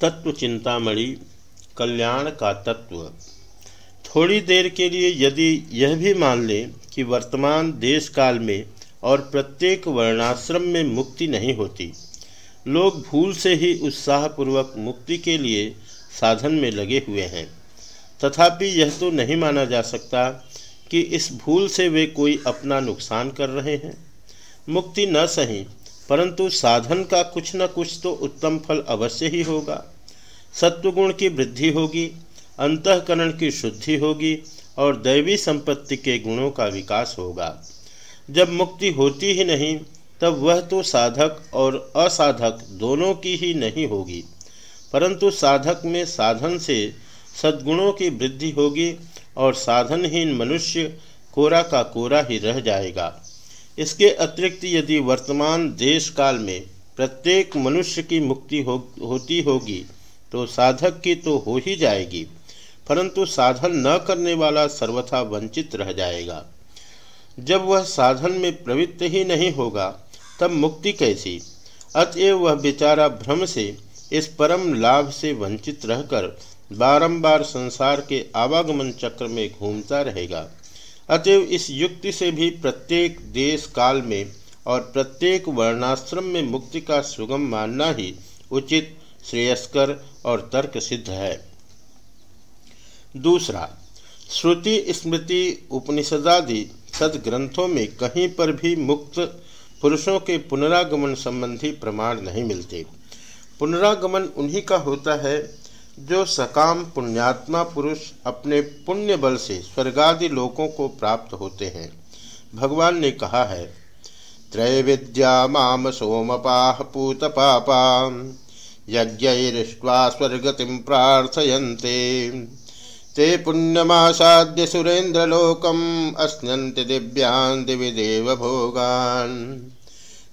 तत्व चिंतामणि कल्याण का तत्व। थोड़ी देर के लिए यदि यह भी मान लें कि वर्तमान देश काल में और प्रत्येक वर्णाश्रम में मुक्ति नहीं होती, लोग भूल से ही उत्साहपूर्वक मुक्ति के लिए साधन में लगे हुए हैं। तथापि यह तो नहीं माना जा सकता कि इस भूल से वे कोई अपना नुकसान कर रहे हैं। मुक्ति न सही परंतु साधन का कुछ न कुछ तो उत्तम फल अवश्य ही होगा। सत्वगुण की वृद्धि होगी, अंतकरण की शुद्धि होगी और दैवी संपत्ति के गुणों का विकास होगा। जब मुक्ति होती ही नहीं, तब वह तो साधक और असाधक दोनों की ही नहीं होगी। परंतु साधक में साधन से सद्गुणों की वृद्धि होगी और साधनहीन मनुष्य कोरा का कोरा ही रह जाएगा। इसके अतिरिक्त यदि वर्तमान देश काल में प्रत्येक मनुष्य की मुक्ति हो, होती होगी तो साधक की तो हो ही जाएगी, परंतु साधन न करने वाला सर्वथा वंचित रह जाएगा। जब वह साधन में प्रवृत्त ही नहीं होगा, तब मुक्ति कैसी? अतएव वह बेचारा भ्रम से, इस परम लाभ से वंचित रहकर बारंबार संसार के आवागमन चक्र में घूमता रहेगा। अतएव इस युक्ति से भी प्रत्येक देश काल में और प्रत्येक वर्णाश्रम में मुक्ति का सुगम मानना ही उचित, श्रेयस्कर और तर्क सिद्ध है। दूसरा, श्रुति, स्मृति, उपनिषदादि सदग्रंथों में कहीं पर भी मुक्त पुरुषों के पुनरागमन संबंधी प्रमाण नहीं मिलते। पुनरागमन उन्हीं का होता है जो सकाम पुण्यात्मा पुरुष अपने पुण्य बल से स्वर्गादि लोकों को प्राप्त होते हैं। भगवान ने कहा है त्रय विद्या माम सोमपाह पूत पापा यज्ञा स्वर्गति प्रार्थयन्ते। ते पुण्यमासाद्य सुरेन्द्रलोकम, अस्नन्ति दिव्यान् दिवि देव भोगान्।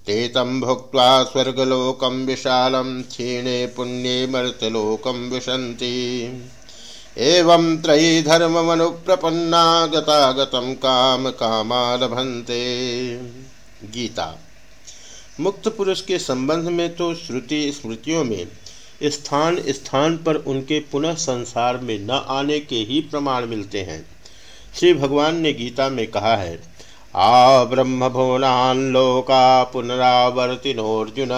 ते तं भुक्त्वा स्वर्गलोकं विशालं, क्षीणे पुण्ये मर्तलोकं विशन्ति। एवं त्रयी धर्म धर्ममनुप्रपन्ना गतागतं काम कामा गीता। मुक्त पुरुष के संबंध में तो श्रुति, स्मृतियों में स्थान स्थान पर उनके पुनः संसार में न आने के ही प्रमाण मिलते हैं। श्री भगवान ने गीता में कहा है आ ब्रह्म ब्रह्मभुवनान् लोका पुनरावर्तिनोऽर्जुन।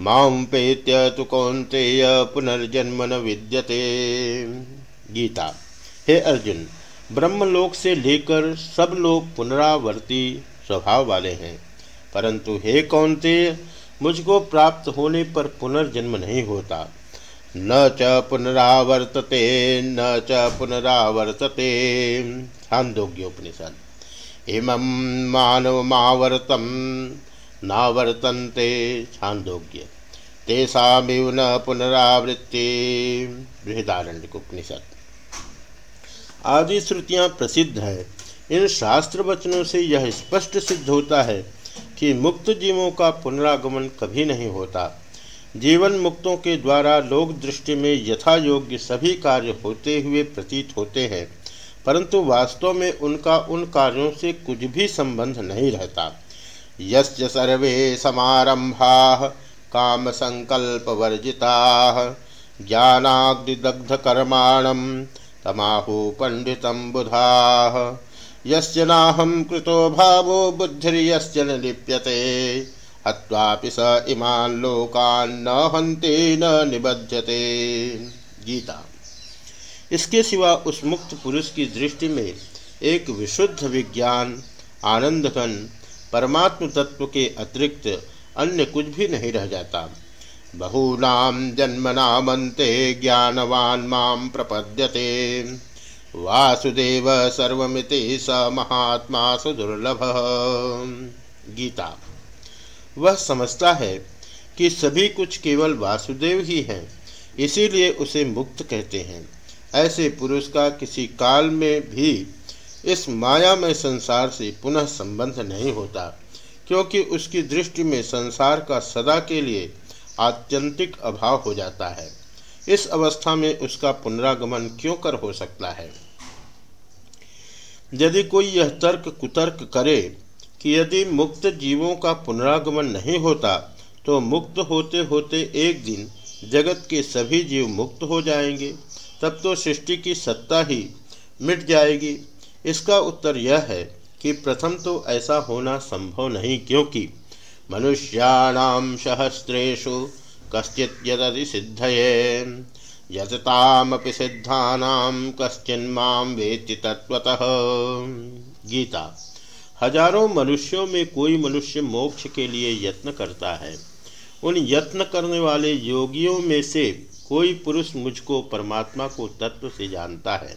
माँ पेत्य तु कौन्तेय पुनर्जन्म न विद्यते। गीता। हे अर्जुन, ब्रह्मलोक से लेकर सब लोग पुनरावर्ती स्वभाव वाले हैं। परंतु हे कौनते मुझको प्राप्त होने पर पुनर्जन्म नहीं होता। न च पुनरावर्तते, न च पुनरावर्तते। छांदोग्योपनिषद इमं मानवमावर्तं नावर्तन्ते छांदोग्य। तेषामिव न पुनरावृत्ति। बृहदारण्य उपनिषद। आदि श्रुतियाँ प्रसिद्ध हैं। इन शास्त्र वचनों से यह स्पष्ट सिद्ध होता है कि मुक्त जीवों का पुनरागमन कभी नहीं होता। जीवन मुक्तों के द्वारा लोक दृष्टि में यथा योग्य सभी कार्य होते हुए प्रतीत होते हैं। परंतु वास्तव में उनका उन कार्यों से कुछ भी संबंध नहीं रहता। यस्य सर्वे समारंभा काम संकल्प वर्जिता ज्ञानाग्निदग्ध कर्माणम तमाहु पंडित बुधा। यस्य नाहं कृतो भावो बुद्धिर्यस्य न लिप्यते। हत्वापि स इमान लोकान् न हन्ते न निबध्यते। गीता। इसके सिवा उस मुक्त पुरुष की दृष्टि में एक विशुद्ध विज्ञान आनंदघन परमात्म तत्व के अतिरिक्त अन्य कुछ भी नहीं रह जाता। बहूनाम जन्मनामंते ज्ञानवान माम प्रपद्यते। वासुदेव सर्वमिति स महात्मा सुदुर्लभ। गीता। वह समझता है कि सभी कुछ केवल वासुदेव ही हैं, इसीलिए उसे मुक्त कहते हैं। ऐसे पुरुष का किसी काल में भी इस माया में संसार से पुनः संबंध नहीं होता, क्योंकि उसकी दृष्टि में संसार का सदा के लिए आत्यंतिक अभाव हो जाता है। इस अवस्था में उसका पुनरागमन क्यों कर हो सकता है? यदि कोई यह तर्क कुतर्क करे कि यदि मुक्त जीवों का पुनरागमन नहीं होता तो मुक्त होते होते एक दिन जगत के सभी जीव मुक्त हो जाएँगे। तब तो सृष्टि की सत्ता ही मिट जाएगी। इसका उत्तर यह है कि प्रथम तो ऐसा होना संभव नहीं, क्योंकि मनुष्याणाम सहस्रेशु कश्चित यदि सिद्धये यततामपि सिद्धानाम कश्चिन्माम वेति तत्वतः गीता, हज़ारों मनुष्यों में कोई मनुष्य मोक्ष के लिए यत्न करता है। उन यत्न करने वाले योगियों में से कोई पुरुष मुझको परमात्मा को तत्व से जानता है।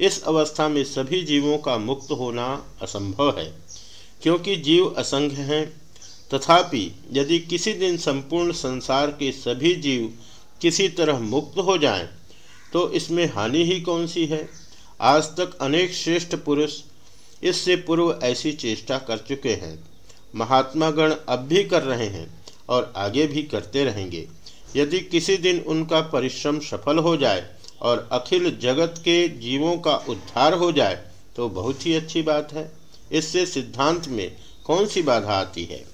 इस अवस्था में सभी जीवों का मुक्त होना असंभव है क्योंकि जीव असंख्य हैं। तथापि यदि किसी दिन संपूर्ण संसार के सभी जीव किसी तरह मुक्त हो जाएँ, तो इसमें हानि ही कौन सी है? आज तक अनेक श्रेष्ठ पुरुष इससे पूर्व ऐसी चेष्टा कर चुके हैं। महात्मा गण अब भी कर रहे हैं और आगे भी करते रहेंगे। यदि किसी दिन उनका परिश्रम सफल हो जाए और अखिल जगत के जीवों का उद्धार हो जाए तो बहुत ही अच्छी बात है। इससे सिद्धांत में कौन सी बाधा आती है?